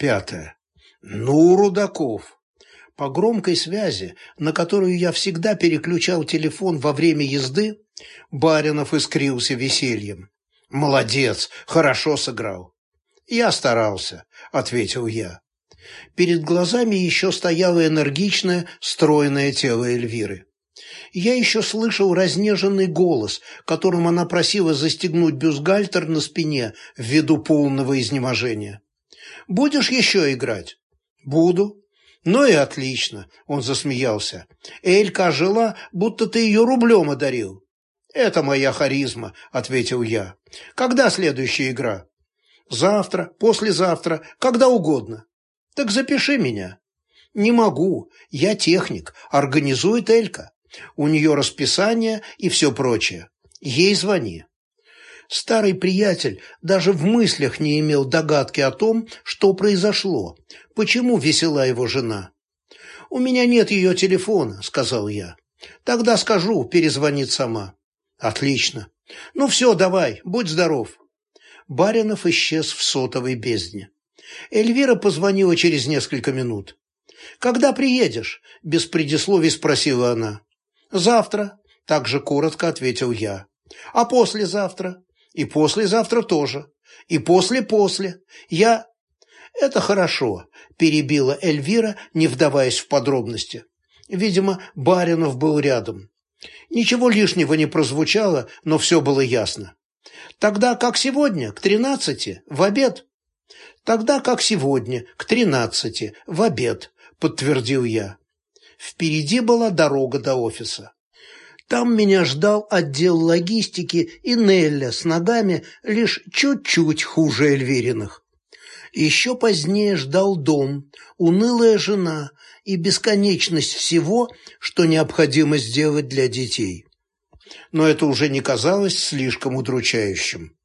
Пятое. Ну, Рудаков. По громкой связи, на которую я всегда переключал телефон во время езды, Баринов искрился весельем. «Молодец, хорошо сыграл». «Я старался», — ответил я. Перед глазами еще стояло энергичное, стройное тело Эльвиры. Я еще слышал разнеженный голос, которым она просила застегнуть бюстгальтер на спине ввиду полного изнеможения. «Будешь еще играть?» «Буду». «Ну и отлично», — он засмеялся. «Элька жила, будто ты ее рублем одарил». «Это моя харизма», — ответил я. «Когда следующая игра?» «Завтра, послезавтра, когда угодно». «Так запиши меня». «Не могу. Я техник. Организует Элька. У нее расписание и все прочее. Ей звони». Старый приятель даже в мыслях не имел догадки о том, что произошло, почему весела его жена. «У меня нет ее телефона», — сказал я. «Тогда скажу, перезвонит сама». «Отлично. Ну все, давай, будь здоров». Баринов исчез в сотовой бездне. Эльвира позвонила через несколько минут. «Когда приедешь?» – без предисловий спросила она. «Завтра», – также коротко ответил я. «А послезавтра?» «И послезавтра тоже. И после-после. Я...» «Это хорошо», – перебила Эльвира, не вдаваясь в подробности. Видимо, Баринов был рядом. Ничего лишнего не прозвучало, но все было ясно. «Тогда как сегодня, к тринадцати, в обед?» «Тогда как сегодня, к тринадцати, в обед», – подтвердил я. Впереди была дорога до офиса. Там меня ждал отдел логистики и Нелля с ногами лишь чуть-чуть хуже Эльвириных. Еще позднее ждал дом, унылая жена и бесконечность всего, что необходимо сделать для детей. Но это уже не казалось слишком удручающим.